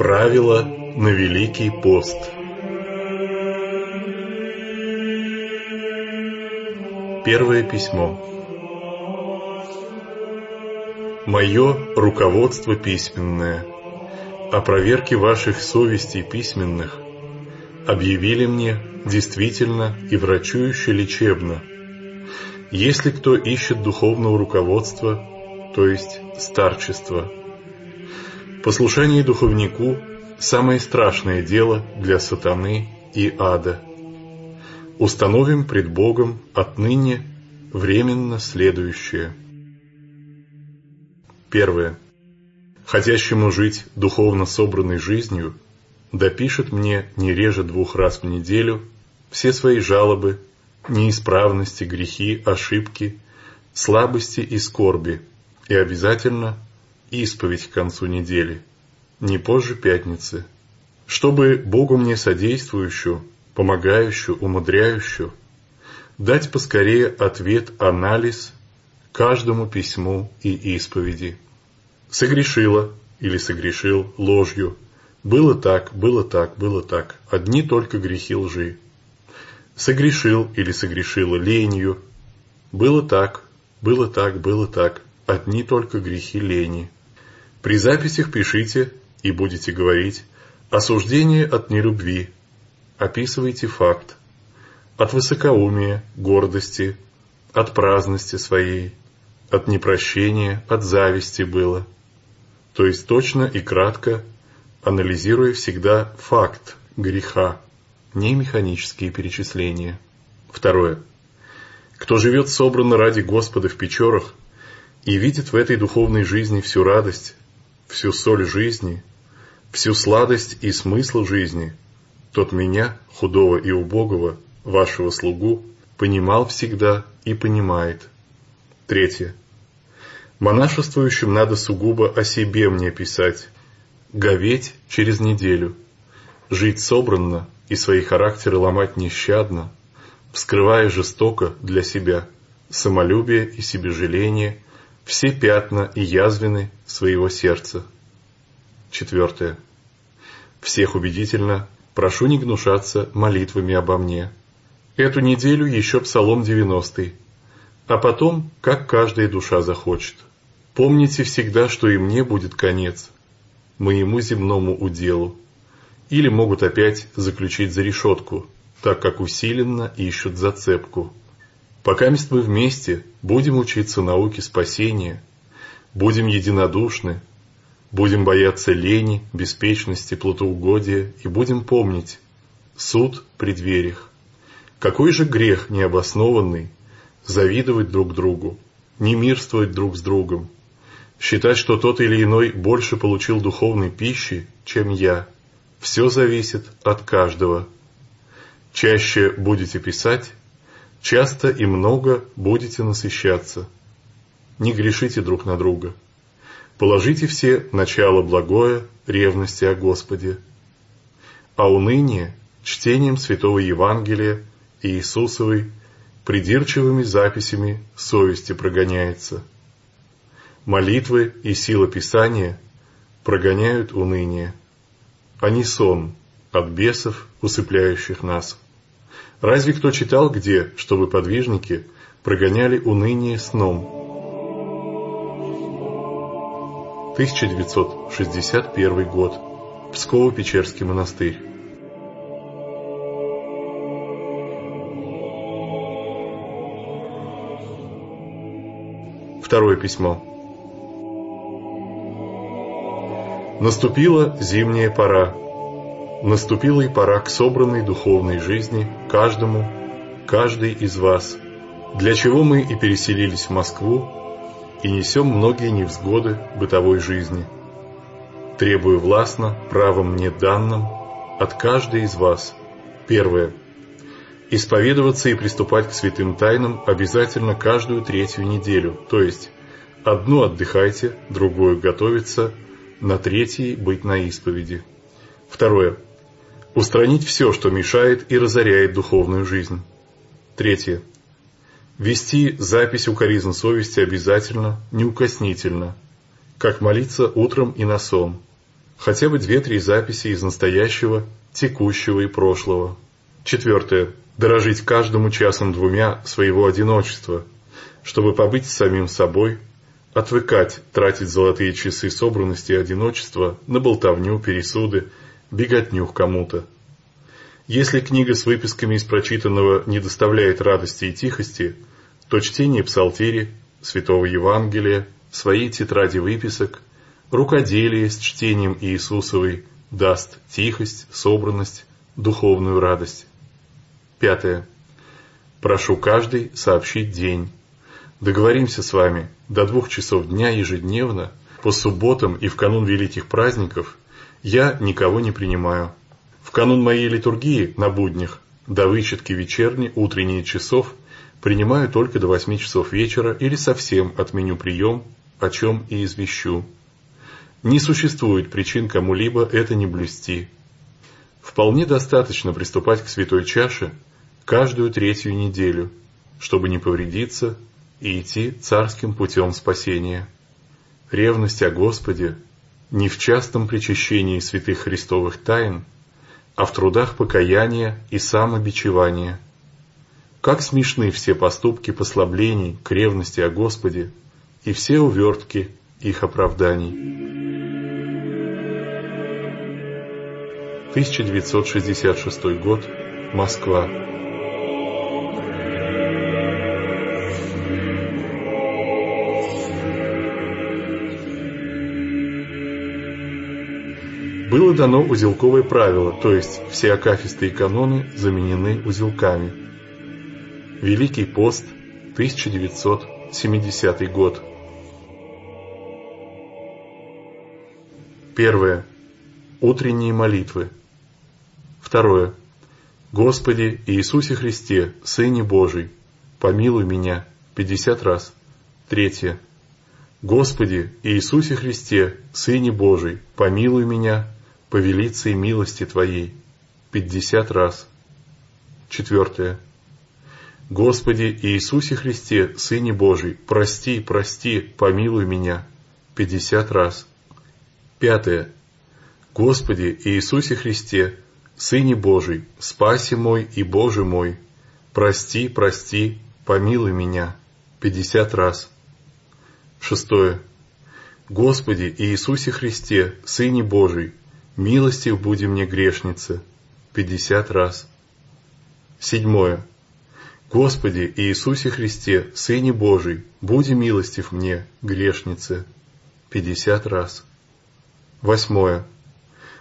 Правило на Великий пост. Первое письмо. Мое руководство письменное о проверке ваших совестей письменных объявили мне действительно и врачующе лечебно. Если кто ищет духовного руководства, то есть старчества, послушание духовнику – самое страшное дело для сатаны и ада. Установим пред Богом отныне временно следующее. Первое. Хотящему жить духовно собранной жизнью – допишет мне не реже двух раз в неделю все свои жалобы, неисправности, грехи, ошибки, слабости и скорби, и обязательно исповедь к концу недели, не позже пятницы, чтобы Богу мне содействующую, помогающую, умудряющую, дать поскорее ответ-анализ каждому письму и исповеди. Согрешила или согрешил ложью – было так, было так, было так. Одни только грехи лжи. Согрешил или согрешила ленью. Было так, было так, было так. Одни только грехи лени. При записях пишите и будете говорить осуждение от нелюбви. Описывайте факт. От высокоумия, гордости, от праздности своей, от непрощения, от зависти было. То есть точно и кратко анализируя всегда факт греха, не механические перечисления. Второе. Кто живет собранно ради Господа в Печорах и видит в этой духовной жизни всю радость, всю соль жизни, всю сладость и смысл жизни, тот меня, худого и убогого, вашего слугу, понимал всегда и понимает. Третье. Монашествующим надо сугубо о себе мне писать, говеть через неделю, жить собранно и свои характеры ломать нещадно, вскрывая жестоко для себя самолюбие и себежаление, все пятна и язвины своего сердца. Четвертое. Всех убедительно прошу не гнушаться молитвами обо мне. Эту неделю еще Псалом 90, а потом, как каждая душа захочет. Помните всегда, что и мне будет конец, моему земному уделу, или могут опять заключить за решетку, так как усиленно ищут зацепку. Пока мы вместе будем учиться науке спасения, будем единодушны, будем бояться лени, беспечности, плотоугодия и будем помнить суд при дверях. Какой же грех необоснованный завидовать друг другу, не мирствовать друг с другом, считать, что тот или иной больше получил духовной пищи, чем я. Все зависит от каждого. Чаще будете писать, часто и много будете насыщаться. Не грешите друг на друга. Положите все начало благое ревности о Господе. А уныние чтением Святого Евангелия и Иисусовой придирчивыми записями совести прогоняется – Молитвы и сила Писания прогоняют уныние. Они сон от бесов, усыпляющих нас. Разве кто читал где, чтобы подвижники прогоняли уныние сном? 1961 год. Псково-Печерский монастырь. Второе письмо. Наступила зимняя пора. Наступила и пора к собранной духовной жизни каждому, каждый из вас, для чего мы и переселились в Москву и несем многие невзгоды бытовой жизни. Требую властно, правом мне данным, от каждой из вас. Первое. Исповедоваться и приступать к святым тайнам обязательно каждую третью неделю, то есть одну отдыхайте, другую готовиться – на третьей быть на исповеди. Второе. Устранить все, что мешает и разоряет духовную жизнь. Третье. Вести запись укоризн совести обязательно, неукоснительно, как молиться утром и на сон. Хотя бы две-три записи из настоящего, текущего и прошлого. Четвертое. Дорожить каждому часом двумя своего одиночества, чтобы побыть самим собой, отвыкать тратить золотые часы собранности и одиночества на болтовню, пересуды, беготню к кому-то. Если книга с выписками из прочитанного не доставляет радости и тихости, то чтение псалтири, святого Евангелия, своей тетради выписок, рукоделие с чтением Иисусовой даст тихость, собранность, духовную радость. Пятое. Прошу каждый сообщить день. Договоримся с вами, до двух часов дня ежедневно, по субботам и в канун великих праздников, я никого не принимаю. В канун моей литургии на буднях до вычетки вечерней, утренние часов принимаю только до восьми часов вечера или совсем отменю прием, о чем и извещу. Не существует причин кому-либо это не блюсти. Вполне достаточно приступать к святой чаше каждую третью неделю, чтобы не повредиться и идти царским путем спасения. Ревность о Господе не в частом причащении святых христовых тайн – а в трудах покаяния и самобичевания. Как смешны все поступки послаблений к ревности о Господе и все увертки их оправданий. 1966 год. Москва. Было дано узелковое правило, то есть все акафисты и каноны заменены узелками. Великий пост, 1970 год. Первое. Утренние молитвы. Второе. Господи Иисусе Христе, Сыне Божий, помилуй меня 50 раз. Третье. Господи Иисусе Христе, Сыне Божий, помилуй меня по велице милости Твоей пятьдесят раз. Четвертое. Господи Иисусе Христе, Сыне Божий, прости, прости, помилуй меня пятьдесят раз. Пятое. Господи Иисусе Христе, Сыне Божий, спаси мой и Боже мой, прости, прости, помилуй меня пятьдесят раз. Шестое. Господи Иисусе Христе, Сыне Божий, Милостив буди мне грешница, пятьдесят раз. Седьмое. Господи Иисусе Христе, Сыне Божий, буди милостив мне, грешнице, пятьдесят раз. Восьмое.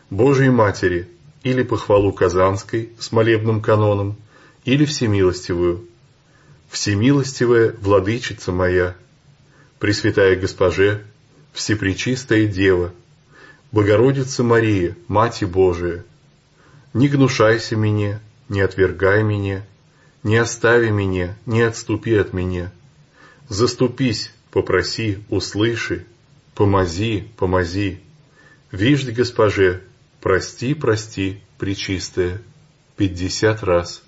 Божией Матери, или похвалу Казанской с молебным каноном, или всемилостивую. Всемилостивая Владычица моя, Пресвятая Госпоже, Всепречистая Дева, Богородица Мария, Мати Божия, не гнушайся мне, не отвергай меня, не остави меня, не отступи от меня. Заступись, попроси, услыши, помози, помози. Виждь, госпоже, прости, прости, причистая, пятьдесят раз.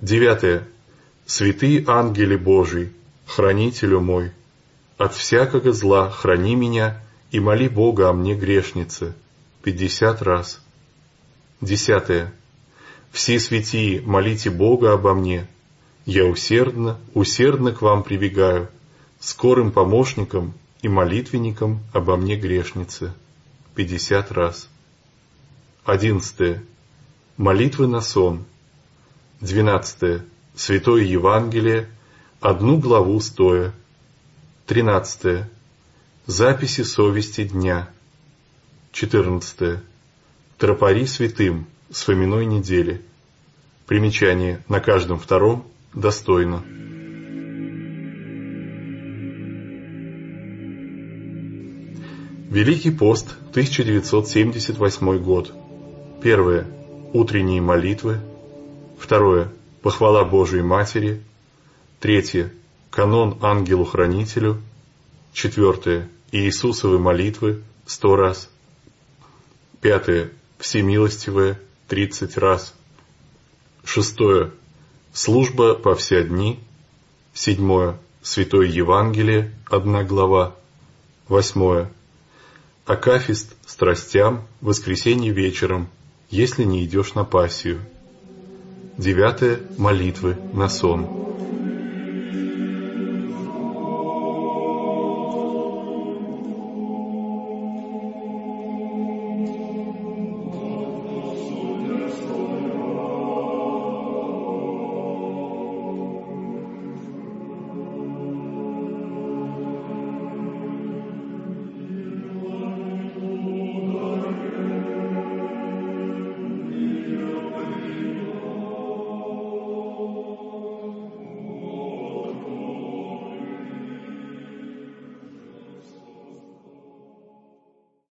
Девятое. Святые ангели Божий, хранителю мой, от всякого зла храни меня и моли Бога о мне грешнице пятьдесят раз. Десятое. Все святии, молите Бога обо мне. Я усердно, усердно к вам прибегаю, скорым помощником и молитвенником обо мне грешнице. Пятьдесят раз. Одиннадцатое. Молитвы на сон. Двенадцатое. Святое Евангелие, одну главу стоя. Тринадцатое. Записи совести дня. 14. Тропари святым с Фоминой недели. Примечание на каждом втором достойно. Великий пост, 1978 год. Первое. Утренние молитвы. Второе. Похвала Божией Матери. Третье. Канон ангелу-хранителю. Четвертое. Иисусовы молитвы сто раз. Пятое. Всемилостивое тридцать раз. Шестое. Служба по все дни. Седьмое. Святое Евангелие, одна глава. Восьмое. Акафист страстям, воскресенье вечером, если не идешь на пассию. Девятое – молитвы на сон.